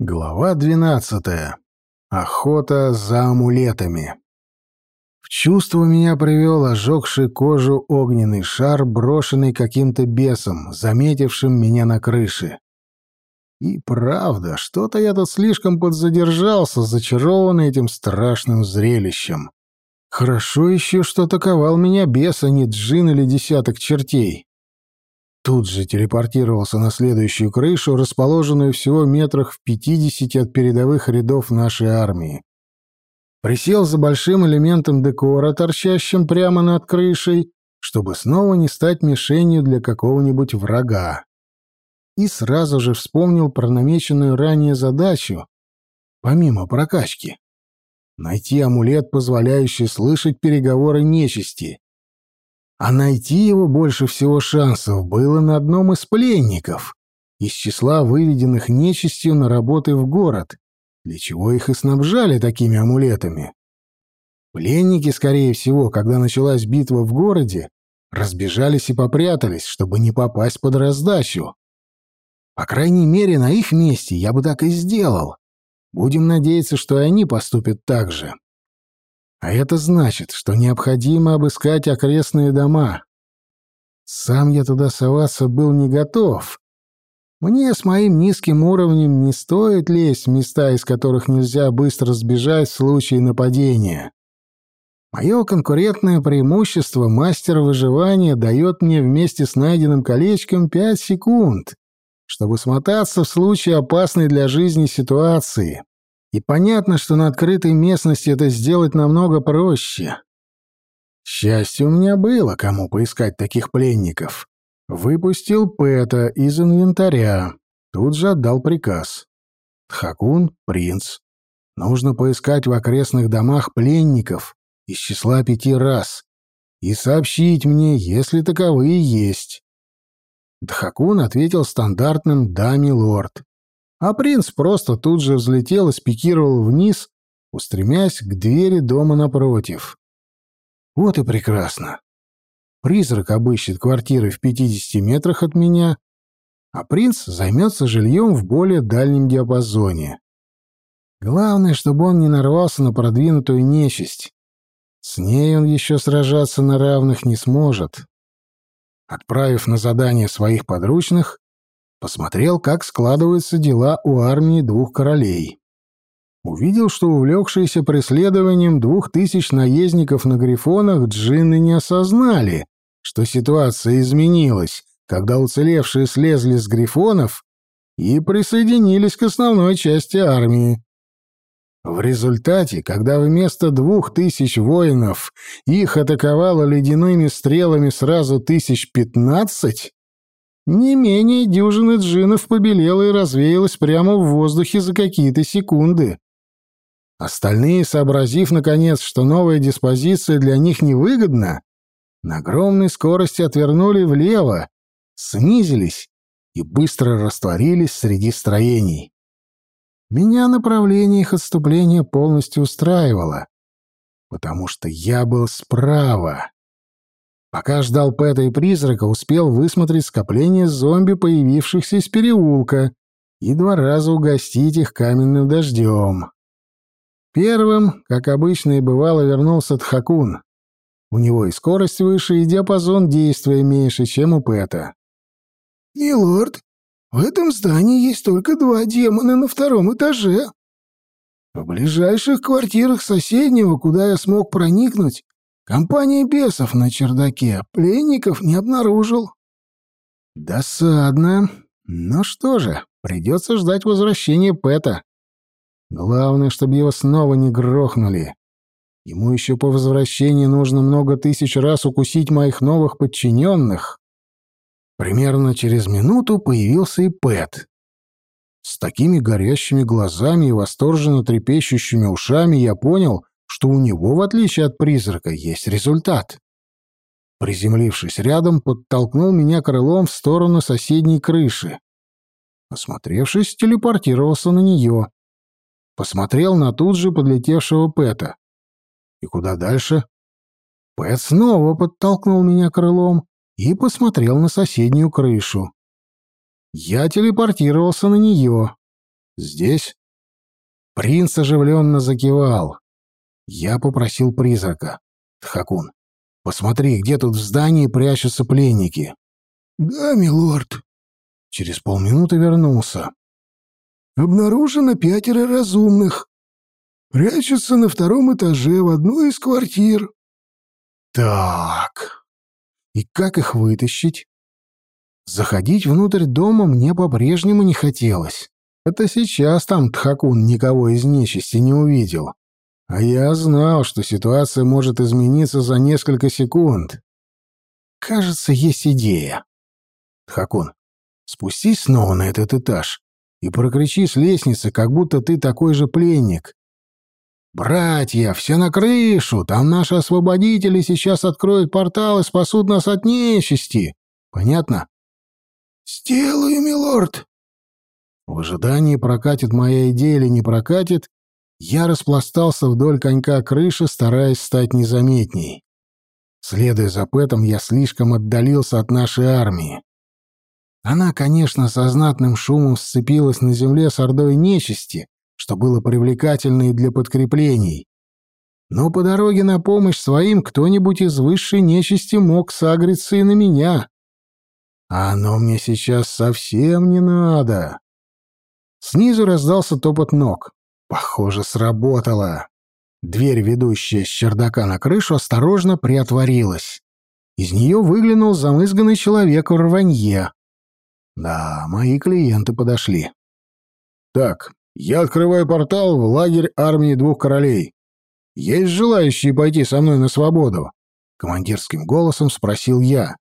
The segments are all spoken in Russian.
Глава двенадцатая. Охота за амулетами. В чувство меня привел ожегший кожу огненный шар, брошенный каким-то бесом, заметившим меня на крыше. И правда, что-то я тут слишком подзадержался, зачарованный этим страшным зрелищем. Хорошо еще, что атаковал меня бес, а не джин или десяток чертей тут же телепортировался на следующую крышу, расположенную всего метрах в пятидесяти от передовых рядов нашей армии. Присел за большим элементом декора, торчащим прямо над крышей, чтобы снова не стать мишенью для какого-нибудь врага. И сразу же вспомнил про намеченную ранее задачу, помимо прокачки. Найти амулет, позволяющий слышать переговоры нечисти. А найти его больше всего шансов было на одном из пленников, из числа выведенных нечистью на работы в город, для чего их и снабжали такими амулетами. Пленники, скорее всего, когда началась битва в городе, разбежались и попрятались, чтобы не попасть под раздачу. По крайней мере, на их месте я бы так и сделал. Будем надеяться, что и они поступят так же. А это значит, что необходимо обыскать окрестные дома. Сам я туда соваться был не готов. Мне с моим низким уровнем не стоит лезть в места, из которых нельзя быстро сбежать в случае нападения. Мое конкурентное преимущество мастера выживания дает мне вместе с найденным колечком пять секунд, чтобы смотаться в случае опасной для жизни ситуации. И понятно, что на открытой местности это сделать намного проще. Счастье у меня было, кому поискать таких пленников. Выпустил Пэта из инвентаря. Тут же отдал приказ. Тхакун, принц. Нужно поискать в окрестных домах пленников из числа пяти раз и сообщить мне, если таковые есть. Дхакун ответил стандартным «да, милорд» а принц просто тут же взлетел и спикировал вниз, устремясь к двери дома напротив. Вот и прекрасно. Призрак обыщет квартиры в 50 метрах от меня, а принц займется жильем в более дальнем диапазоне. Главное, чтобы он не нарвался на продвинутую нечисть. С ней он еще сражаться на равных не сможет. Отправив на задание своих подручных, Посмотрел, как складываются дела у армии двух королей. Увидел, что увлекшиеся преследованием двух тысяч наездников на грифонах джинны не осознали, что ситуация изменилась, когда уцелевшие слезли с грифонов и присоединились к основной части армии. В результате, когда вместо двух тысяч воинов их атаковало ледяными стрелами сразу тысяч пятнадцать, не менее дюжины джинов побелела и развеялась прямо в воздухе за какие-то секунды. Остальные, сообразив, наконец, что новая диспозиция для них невыгодна, на огромной скорости отвернули влево, снизились и быстро растворились среди строений. Меня направление их отступления полностью устраивало, потому что я был справа. Пока ждал Пэта и призрака, успел высмотреть скопление зомби, появившихся из переулка, и два раза угостить их каменным дождем. Первым, как обычно и бывало, вернулся Тхакун. У него и скорость выше, и диапазон действия меньше, чем у Пэта. «Милорд, в этом здании есть только два демона на втором этаже. В ближайших квартирах соседнего, куда я смог проникнуть, Компания бесов на чердаке. Пленников не обнаружил. Досадно. Ну что же, придется ждать возвращения Пэта. Главное, чтобы его снова не грохнули. Ему еще по возвращении нужно много тысяч раз укусить моих новых подчиненных. Примерно через минуту появился и Пэт. С такими горящими глазами и восторженно трепещущими ушами я понял, что у него, в отличие от призрака, есть результат. Приземлившись рядом, подтолкнул меня крылом в сторону соседней крыши. Осмотревшись, телепортировался на нее. Посмотрел на тут же подлетевшего Пэта. И куда дальше? Пэт снова подтолкнул меня крылом и посмотрел на соседнюю крышу. Я телепортировался на нее. «Здесь?» Принц оживленно закивал. Я попросил призрака. «Тхакун, посмотри, где тут в здании прячутся пленники?» «Да, милорд». Через полминуты вернулся. «Обнаружено пятеро разумных. Прячутся на втором этаже в одной из квартир». «Так, и как их вытащить?» Заходить внутрь дома мне по-прежнему не хотелось. Это сейчас там Тхакун никого из нечисти не увидел. А я знал, что ситуация может измениться за несколько секунд. Кажется, есть идея. Тхакун, спустись снова на этот этаж и прокричи с лестницы, как будто ты такой же пленник. «Братья, все на крышу! Там наши освободители сейчас откроют портал и спасут нас от нечисти!» Понятно? «Сделаю, милорд!» В ожидании, прокатит моя идея или не прокатит, я распластался вдоль конька крыши, стараясь стать незаметней. Следуя за Пэтом, я слишком отдалился от нашей армии. Она, конечно, со знатным шумом сцепилась на земле с ордой нечисти, что было привлекательно и для подкреплений. Но по дороге на помощь своим кто-нибудь из высшей нечисти мог сагриться и на меня. А оно мне сейчас совсем не надо. Снизу раздался топот ног. Похоже, сработало. Дверь, ведущая с чердака на крышу, осторожно приотворилась. Из нее выглянул замызганный человек в рванье. Да, мои клиенты подошли. «Так, я открываю портал в лагерь армии двух королей. Есть желающие пойти со мной на свободу?» Командирским голосом спросил я.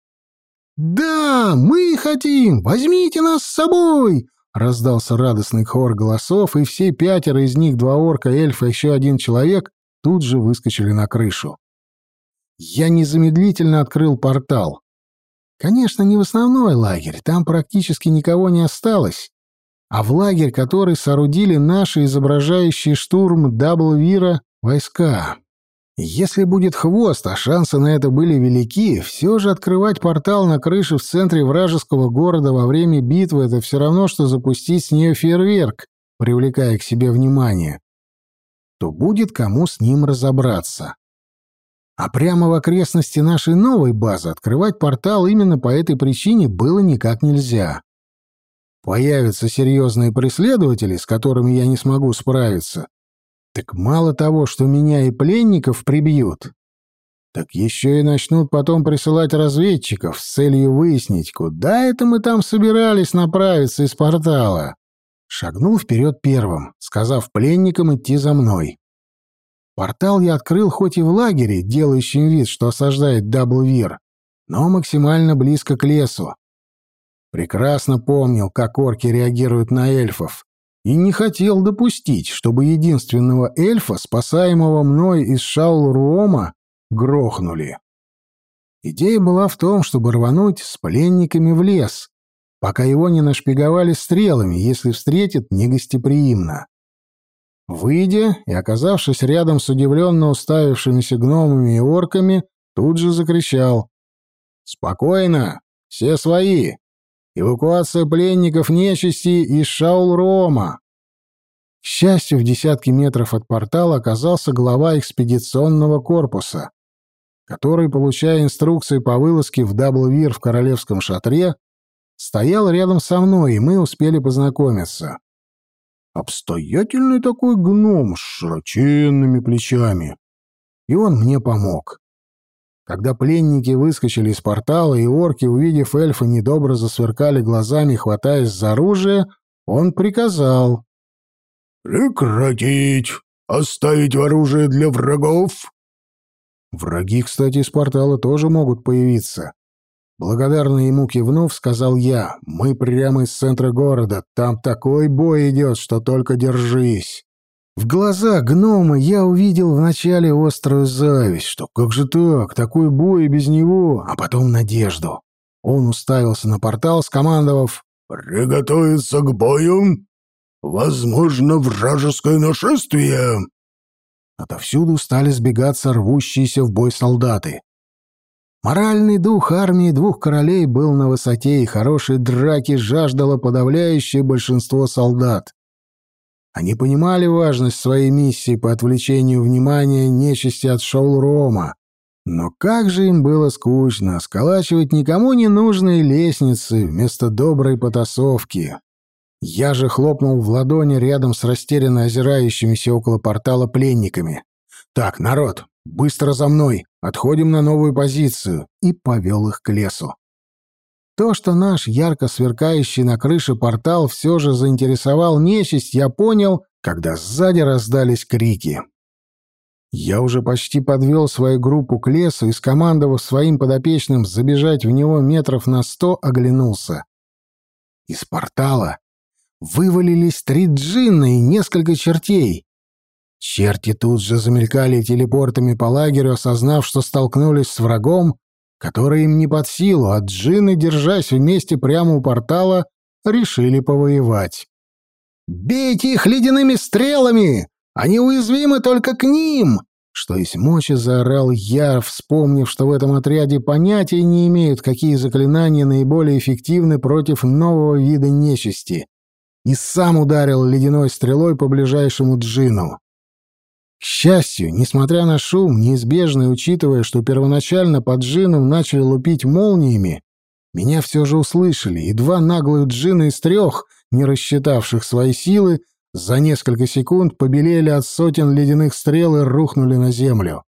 «Да, мы хотим! Возьмите нас с собой!» Раздался радостный хор голосов, и все пятеро из них, два орка, эльфа и еще один человек, тут же выскочили на крышу. Я незамедлительно открыл портал. Конечно, не в основной лагерь, там практически никого не осталось, а в лагерь, который соорудили наши изображающие штурм Даблвира войска. Если будет хвост, а шансы на это были велики, все же открывать портал на крыше в центре вражеского города во время битвы — это все равно, что запустить с нее фейерверк, привлекая к себе внимание. То будет кому с ним разобраться. А прямо в окрестности нашей новой базы открывать портал именно по этой причине было никак нельзя. Появятся серьезные преследователи, с которыми я не смогу справиться, так мало того, что меня и пленников прибьют, так еще и начнут потом присылать разведчиков с целью выяснить, куда это мы там собирались направиться из портала. Шагнул вперед первым, сказав пленникам идти за мной. Портал я открыл хоть и в лагере, делающем вид, что осаждает Даблвир, но максимально близко к лесу. Прекрасно помнил, как орки реагируют на эльфов, и не хотел допустить, чтобы единственного эльфа, спасаемого мной из Шаул-Руома, грохнули. Идея была в том, чтобы рвануть с пленниками в лес, пока его не нашпиговали стрелами, если встретят негостеприимно. Выйдя и оказавшись рядом с удивленно уставившимися гномами и орками, тут же закричал «Спокойно! Все свои! Эвакуация пленников нечисти из Шаул-Рома. К счастью, в десятке метров от портала оказался глава экспедиционного корпуса, который, получая инструкции по вылазке в Даблвир в королевском шатре, стоял рядом со мной, и мы успели познакомиться. Обстоятельный такой гном с широченными плечами. И он мне помог. Когда пленники выскочили из портала, и орки, увидев эльфа, недобро засверкали глазами, хватаясь за оружие, он приказал. «Прекратить! Оставить оружие для врагов!» Враги, кстати, из портала тоже могут появиться. Благодарно ему кивнув, сказал я, «Мы прямо из центра города, там такой бой идет, что только держись». В глазах гнома я увидел вначале острую зависть, что как же так, такой бой без него, а потом надежду. Он уставился на портал, скомандовав «Приготовиться к бою! Возможно, вражеское нашествие!» Отовсюду стали сбегаться рвущиеся в бой солдаты. Моральный дух армии двух королей был на высоте, и хорошей драки жаждало подавляющее большинство солдат. Они понимали важность своей миссии по отвлечению внимания нечисти от Шоу-Рома. Но как же им было скучно сколачивать никому не нужные лестницы вместо доброй потасовки. Я же хлопнул в ладони рядом с растерянно озирающимися около портала пленниками. «Так, народ, быстро за мной, отходим на новую позицию», и повел их к лесу. То, что наш ярко сверкающий на крыше портал все же заинтересовал нечисть, я понял, когда сзади раздались крики. Я уже почти подвел свою группу к лесу и, скомандовав своим подопечным забежать в него метров на сто, оглянулся. Из портала вывалились три джинна и несколько чертей. Черти тут же замелькали телепортами по лагерю, осознав, что столкнулись с врагом, которые им не под силу, а джинны, держась вместе прямо у портала, решили повоевать. «Бейте их ледяными стрелами! Они уязвимы только к ним!» Что есть мочи, заорал я, вспомнив, что в этом отряде понятия не имеют, какие заклинания наиболее эффективны против нового вида нечисти. И сам ударил ледяной стрелой по ближайшему джину. К счастью, несмотря на шум, неизбежный, учитывая, что первоначально под джином начали лупить молниями, меня все же услышали, и два наглых джина из трех, не рассчитавших свои силы, за несколько секунд побелели от сотен ледяных стрел и рухнули на землю.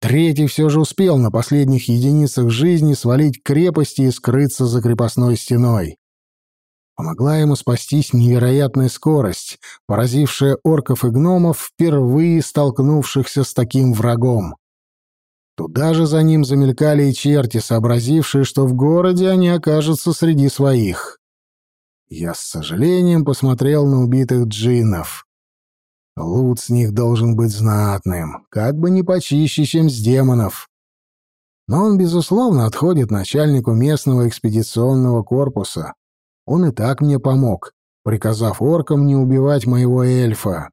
Третий все же успел на последних единицах жизни свалить крепости и скрыться за крепостной стеной. Помогла ему спастись невероятная скорость, поразившая орков и гномов, впервые столкнувшихся с таким врагом. Туда же за ним замелькали и черти, сообразившие, что в городе они окажутся среди своих. Я с сожалением посмотрел на убитых джиннов. Лут с них должен быть знатным, как бы не почище, чем с демонов. Но он, безусловно, отходит начальнику местного экспедиционного корпуса. Он и так мне помог, приказав оркам не убивать моего эльфа.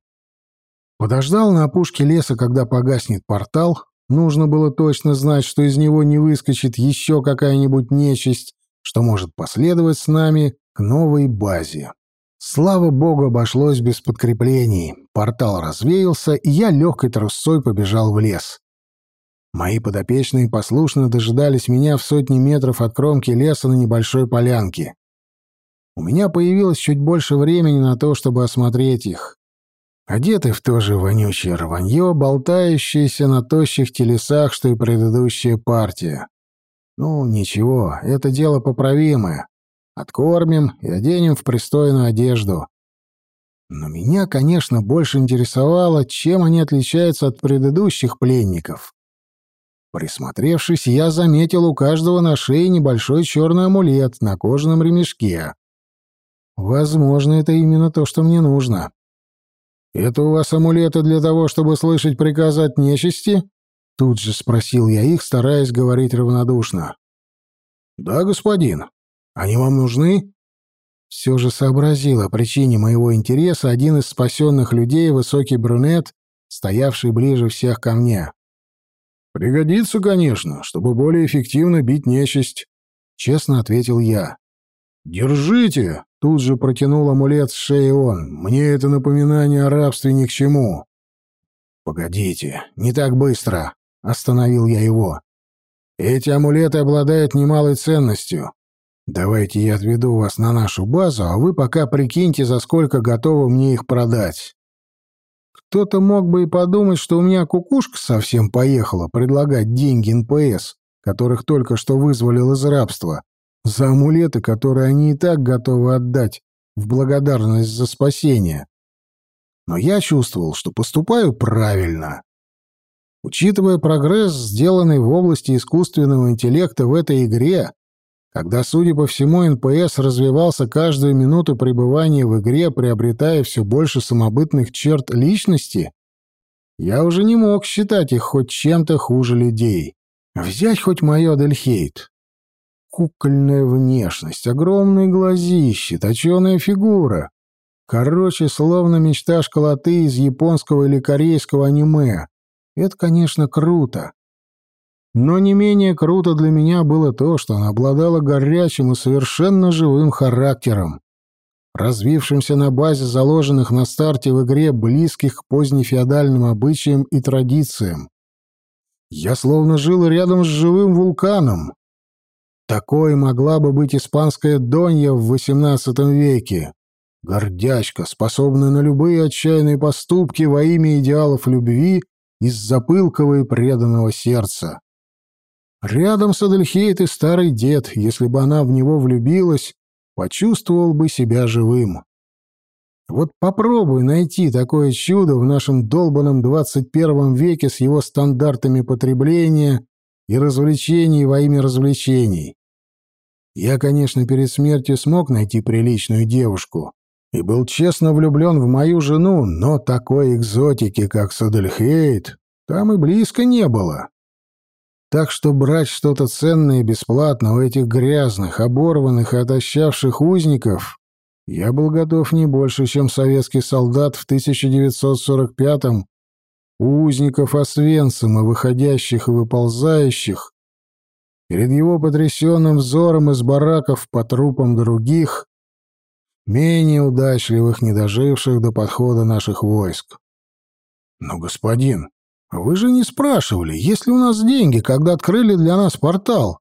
Подождал на опушке леса, когда погаснет портал. Нужно было точно знать, что из него не выскочит еще какая-нибудь нечисть, что может последовать с нами к новой базе. Слава богу, обошлось без подкреплений. Портал развеялся, и я легкой трусцой побежал в лес. Мои подопечные послушно дожидались меня в сотни метров от кромки леса на небольшой полянке. У меня появилось чуть больше времени на то, чтобы осмотреть их. Одеты в то же вонючее рванье, болтающееся на тощих телесах, что и предыдущая партия. Ну, ничего, это дело поправимое. Откормим и оденем в пристойную одежду. Но меня, конечно, больше интересовало, чем они отличаются от предыдущих пленников. Присмотревшись, я заметил у каждого на шее небольшой черный амулет на кожаном ремешке. Возможно, это именно то, что мне нужно. Это у вас амулеты для того, чтобы слышать приказы от нечисти? Тут же спросил я их, стараясь говорить равнодушно. Да, господин. Они вам нужны? Все же сообразил о причине моего интереса один из спасенных людей, высокий брюнет, стоявший ближе всех ко мне. «Пригодится, конечно, чтобы более эффективно бить нечисть», — честно ответил я. «Держите!» — тут же протянул амулет с шеи он. «Мне это напоминание о рабстве ни к чему». «Погодите, не так быстро!» — остановил я его. «Эти амулеты обладают немалой ценностью. Давайте я отведу вас на нашу базу, а вы пока прикиньте, за сколько готовы мне их продать». Кто-то мог бы и подумать, что у меня кукушка совсем поехала предлагать деньги НПС, которых только что вызволил из рабства за амулеты, которые они и так готовы отдать в благодарность за спасение. Но я чувствовал, что поступаю правильно. Учитывая прогресс, сделанный в области искусственного интеллекта в этой игре, когда, судя по всему, НПС развивался каждую минуту пребывания в игре, приобретая все больше самобытных черт личности, я уже не мог считать их хоть чем-то хуже людей. Взять хоть мое Дельхейт кукольная внешность, огромные глазищи, точеная фигура. Короче, словно мечта школоты из японского или корейского аниме. Это, конечно, круто. Но не менее круто для меня было то, что она обладала горячим и совершенно живым характером. развившимся на базе заложенных на старте в игре близких к позднефеодальным обычаям и традициям. Я словно жил рядом с живым вулканом. Такой могла бы быть испанская Донья в XVIII веке. Гордячка, способная на любые отчаянные поступки во имя идеалов любви из-за пылкого и преданного сердца. Рядом с Адельхейт старый дед, если бы она в него влюбилась, почувствовал бы себя живым. Вот попробуй найти такое чудо в нашем долбанном 21 веке с его стандартами потребления и развлечений во имя развлечений. Я, конечно, перед смертью смог найти приличную девушку и был честно влюблен в мою жену, но такой экзотики, как Садельхейт, там и близко не было. Так что брать что-то ценное бесплатно у этих грязных, оборванных и отощавших узников я был готов не больше, чем советский солдат в 1945-м у узников Освенцима, выходящих и выползающих, перед его потрясенным взором из бараков по трупам других, менее удачливых, не доживших до подхода наших войск. Но, господин, «Вы же не спрашивали, есть ли у нас деньги, когда открыли для нас портал?»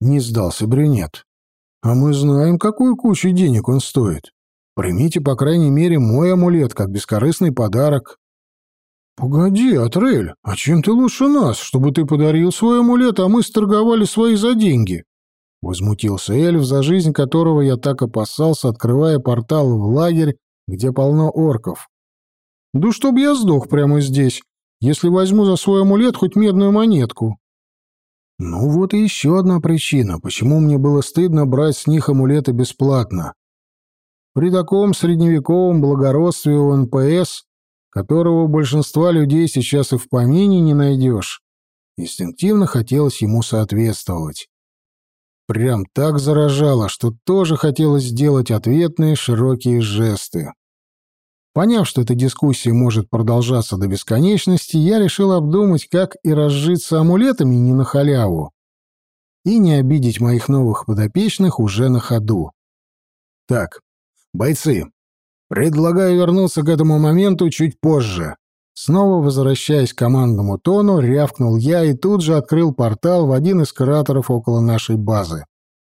Не сдался брюнет. «А мы знаем, какую кучу денег он стоит. Примите, по крайней мере, мой амулет, как бескорыстный подарок». «Погоди, Атрель, а чем ты лучше нас, чтобы ты подарил свой амулет, а мы сторговали свои за деньги?» Возмутился эльф, за жизнь которого я так опасался, открывая портал в лагерь, где полно орков. «Да чтоб я сдох прямо здесь, если возьму за свой амулет хоть медную монетку. Ну вот и еще одна причина, почему мне было стыдно брать с них амулеты бесплатно. При таком средневековом благородстве у НПС, которого у большинства людей сейчас и в помине не найдешь, инстинктивно хотелось ему соответствовать. Прям так заражало, что тоже хотелось сделать ответные широкие жесты. Поняв, что эта дискуссия может продолжаться до бесконечности, я решил обдумать, как и разжиться амулетами не на халяву, и не обидеть моих новых подопечных уже на ходу. Так, бойцы, предлагаю вернуться к этому моменту чуть позже. Снова возвращаясь к командному тону, рявкнул я и тут же открыл портал в один из кратеров около нашей базы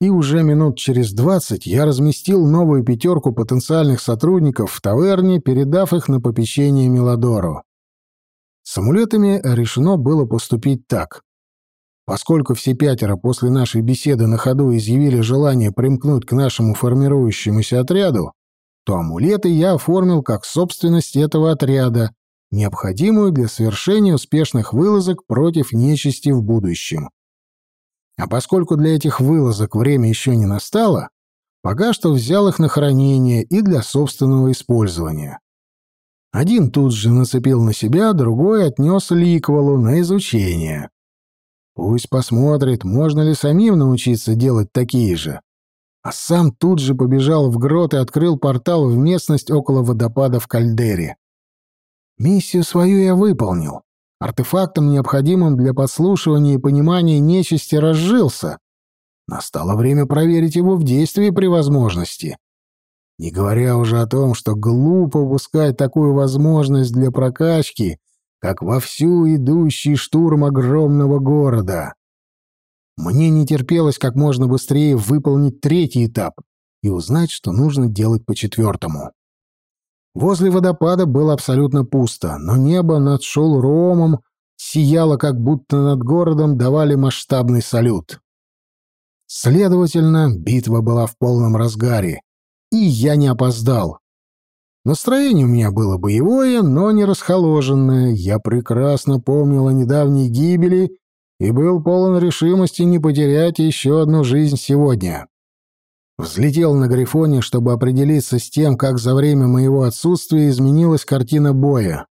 и уже минут через двадцать я разместил новую пятерку потенциальных сотрудников в таверне, передав их на попечение Мелодору. С амулетами решено было поступить так. Поскольку все пятеро после нашей беседы на ходу изъявили желание примкнуть к нашему формирующемуся отряду, то амулеты я оформил как собственность этого отряда, необходимую для совершения успешных вылазок против нечисти в будущем. А поскольку для этих вылазок время еще не настало, пока что взял их на хранение и для собственного использования. Один тут же нацепил на себя, другой отнес Ликвалу на изучение. Пусть посмотрит, можно ли самим научиться делать такие же. А сам тут же побежал в грот и открыл портал в местность около водопада в Кальдере. Миссию свою я выполнил. Артефактом, необходимым для подслушивания и понимания нечисти, разжился. Настало время проверить его в действии при возможности. Не говоря уже о том, что глупо упускать такую возможность для прокачки, как вовсю идущий штурм огромного города. Мне не терпелось как можно быстрее выполнить третий этап и узнать, что нужно делать по четвертому. Возле водопада было абсолютно пусто, но небо над Шоуромом сияло, как будто над городом давали масштабный салют. Следовательно, битва была в полном разгаре, и я не опоздал. Настроение у меня было боевое, но не расхоложенное. Я прекрасно помнил о недавней гибели и был полон решимости не потерять еще одну жизнь сегодня. Взлетел на Грифоне, чтобы определиться с тем, как за время моего отсутствия изменилась картина боя.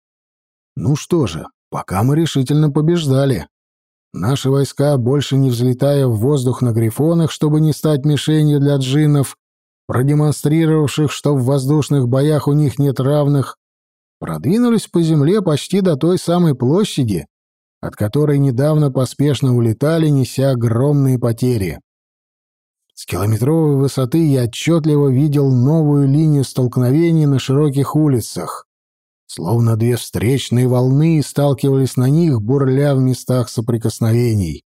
Ну что же, пока мы решительно побеждали. Наши войска, больше не взлетая в воздух на Грифонах, чтобы не стать мишенью для джиннов, продемонстрировавших, что в воздушных боях у них нет равных, продвинулись по земле почти до той самой площади, от которой недавно поспешно улетали, неся огромные потери. С километровой высоты я отчетливо видел новую линию столкновений на широких улицах. Словно две встречные волны сталкивались на них, бурля в местах соприкосновений.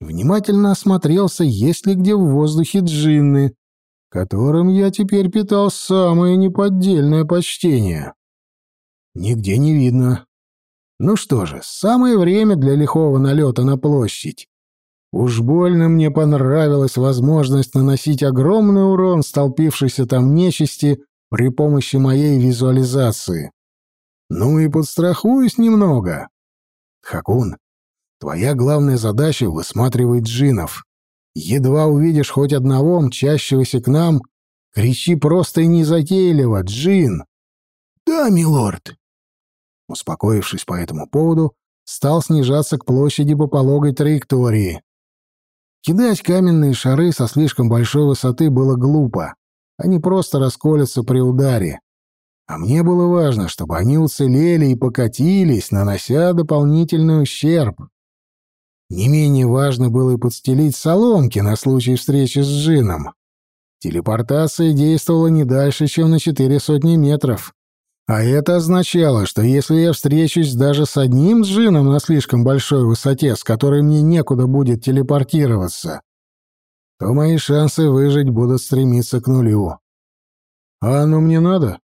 Внимательно осмотрелся, есть ли где в воздухе джинны, которым я теперь питал самое неподдельное почтение. Нигде не видно. Ну что же, самое время для лихого налета на площадь. Уж больно мне понравилась возможность наносить огромный урон столпившейся там нечисти при помощи моей визуализации. Ну и подстрахуюсь немного. Хакун, твоя главная задача — высматривать джинов. Едва увидишь хоть одного, мчащегося к нам, кричи просто и незатейливо «Джин!» «Да, милорд!» Успокоившись по этому поводу, стал снижаться к площади по пологой траектории. Кидать каменные шары со слишком большой высоты было глупо. Они просто расколются при ударе. А мне было важно, чтобы они уцелели и покатились, нанося дополнительный ущерб. Не менее важно было и подстелить соломки на случай встречи с Джином. Телепортация действовала не дальше, чем на четыре сотни метров. А это означало, что если я встречусь даже с одним джином на слишком большой высоте, с которой мне некуда будет телепортироваться, то мои шансы выжить будут стремиться к нулю. А оно мне надо?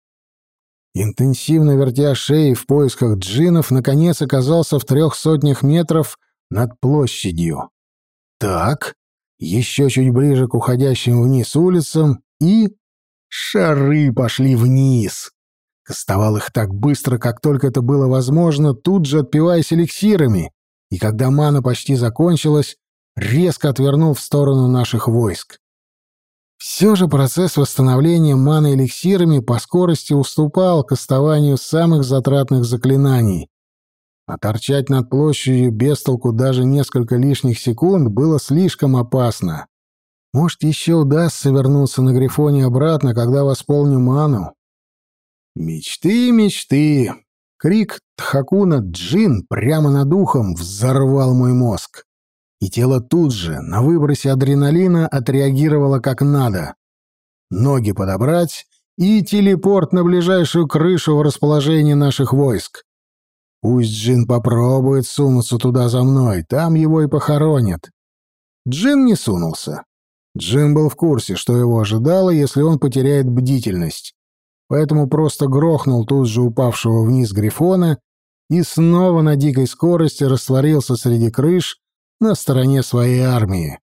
Интенсивно вертя шеей в поисках джинов, наконец оказался в трех сотнях метров над площадью. Так, еще чуть ближе к уходящим вниз улицам, и... Шары пошли вниз. Кастовал их так быстро, как только это было возможно, тут же отпиваясь эликсирами, и когда мана почти закончилась, резко отвернул в сторону наших войск. Все же процесс восстановления маны эликсирами по скорости уступал кастованию самых затратных заклинаний. А торчать над площадью без толку даже несколько лишних секунд было слишком опасно. Может, еще удастся вернуться на Грифоне обратно, когда восполню ману. Мечты, мечты. Крик Тхакуна «Джин» прямо над ухом взорвал мой мозг. И тело тут же, на выбросе адреналина, отреагировало как надо. Ноги подобрать и телепорт на ближайшую крышу в расположении наших войск. Пусть Джин попробует сунуться туда за мной, там его и похоронят. Джин не сунулся. Джин был в курсе, что его ожидало, если он потеряет бдительность поэтому просто грохнул тут же упавшего вниз Грифона и снова на дикой скорости растворился среди крыш на стороне своей армии.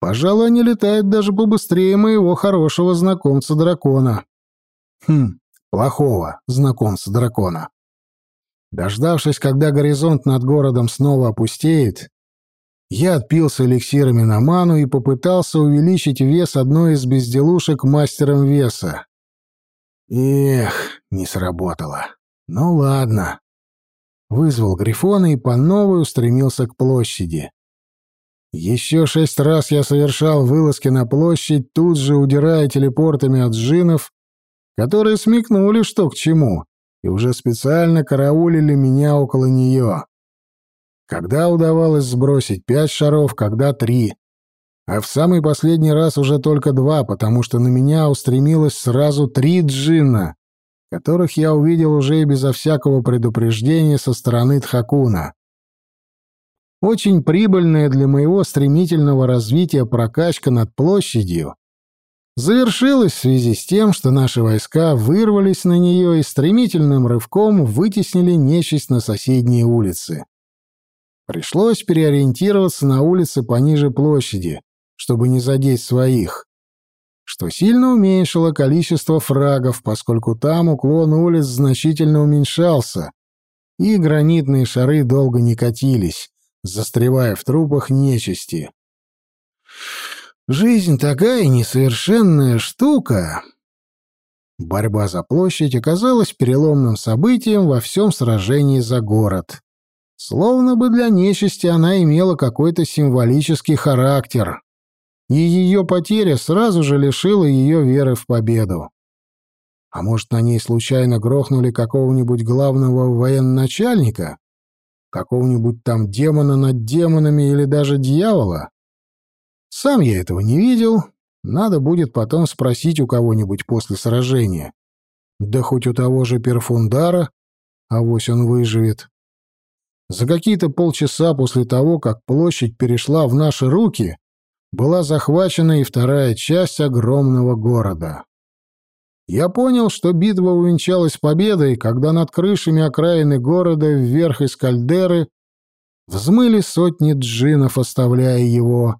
Пожалуй, они летают даже побыстрее моего хорошего знакомца-дракона. Хм, плохого знакомца-дракона. Дождавшись, когда горизонт над городом снова опустеет, я отпился эликсирами на ману и попытался увеличить вес одной из безделушек мастером веса. Эх, не сработало. Ну ладно. Вызвал Грифона и по новой устремился к площади. Еще шесть раз я совершал вылазки на площадь, тут же удирая телепортами от джинов, которые смекнули, что к чему, и уже специально караулили меня около нее. Когда удавалось сбросить пять шаров, когда три а в самый последний раз уже только два, потому что на меня устремилось сразу три джинна, которых я увидел уже и безо всякого предупреждения со стороны Тхакуна. Очень прибыльная для моего стремительного развития прокачка над площадью завершилась в связи с тем, что наши войска вырвались на нее и стремительным рывком вытеснили нечисть на соседние улицы. Пришлось переориентироваться на улицы пониже площади, чтобы не задеть своих, что сильно уменьшило количество фрагов, поскольку там уклон улиц значительно уменьшался, и гранитные шары долго не катились, застревая в трупах нечисти. Жизнь такая несовершенная штука. Борьба за площадь оказалась переломным событием во всем сражении за город. Словно бы для нечисти она имела какой-то символический характер и ее потеря сразу же лишила ее веры в победу. А может, на ней случайно грохнули какого-нибудь главного военачальника? Какого-нибудь там демона над демонами или даже дьявола? Сам я этого не видел, надо будет потом спросить у кого-нибудь после сражения. Да хоть у того же Перфундара, авось он выживет. За какие-то полчаса после того, как площадь перешла в наши руки, была захвачена и вторая часть огромного города. Я понял, что битва увенчалась победой, когда над крышами окраины города вверх из кальдеры взмыли сотни джинов, оставляя его,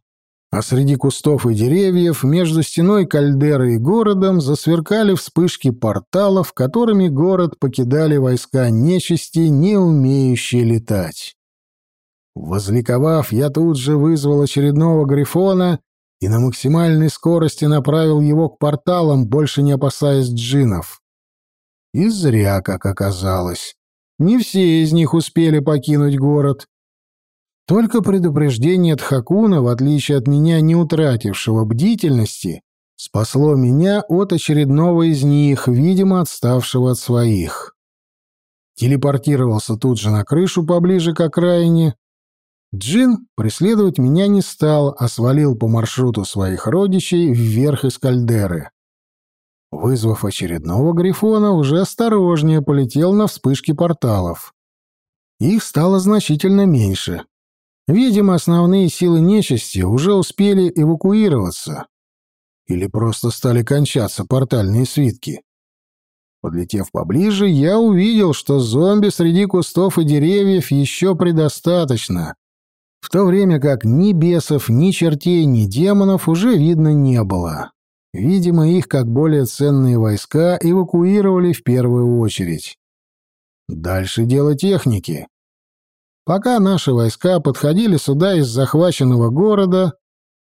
а среди кустов и деревьев между стеной кальдеры и городом засверкали вспышки порталов, которыми город покидали войска нечисти, не умеющие летать. Возликовав, я тут же вызвал очередного грифона и на максимальной скорости направил его к порталам, больше не опасаясь джинов. И зря, как оказалось. Не все из них успели покинуть город. Только предупреждение Тхакуна, в отличие от меня, не утратившего бдительности, спасло меня от очередного из них, видимо, отставшего от своих. Телепортировался тут же на крышу поближе к окраине, Джин преследовать меня не стал, а свалил по маршруту своих родичей вверх из кальдеры. Вызвав очередного грифона, уже осторожнее полетел на вспышки порталов. Их стало значительно меньше. Видимо, основные силы нечисти уже успели эвакуироваться. Или просто стали кончаться портальные свитки. Подлетев поближе, я увидел, что зомби среди кустов и деревьев еще предостаточно, в то время как ни бесов, ни чертей, ни демонов уже видно не было. Видимо, их, как более ценные войска, эвакуировали в первую очередь. Дальше дело техники. Пока наши войска подходили сюда из захваченного города,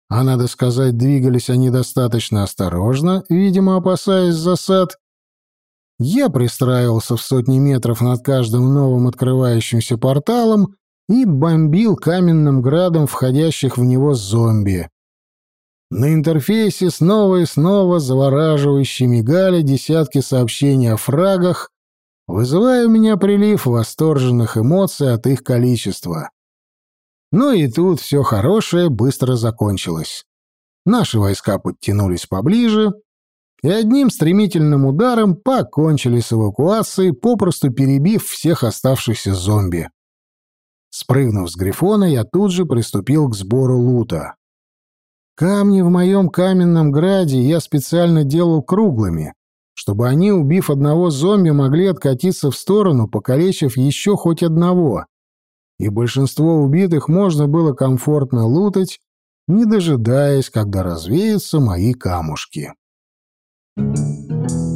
а, надо сказать, двигались они достаточно осторожно, видимо, опасаясь засад, я пристраивался в сотни метров над каждым новым открывающимся порталом и бомбил каменным градом входящих в него зомби. На интерфейсе снова и снова завораживающе мигали десятки сообщений о фрагах, вызывая у меня прилив восторженных эмоций от их количества. Но и тут все хорошее быстро закончилось. Наши войска подтянулись поближе и одним стремительным ударом покончили с эвакуацией, попросту перебив всех оставшихся зомби. Спрыгнув с грифона, я тут же приступил к сбору лута. Камни в моем каменном граде я специально делал круглыми, чтобы они, убив одного зомби, могли откатиться в сторону, покалечив еще хоть одного. И большинство убитых можно было комфортно лутать, не дожидаясь, когда развеются мои камушки. Thank you.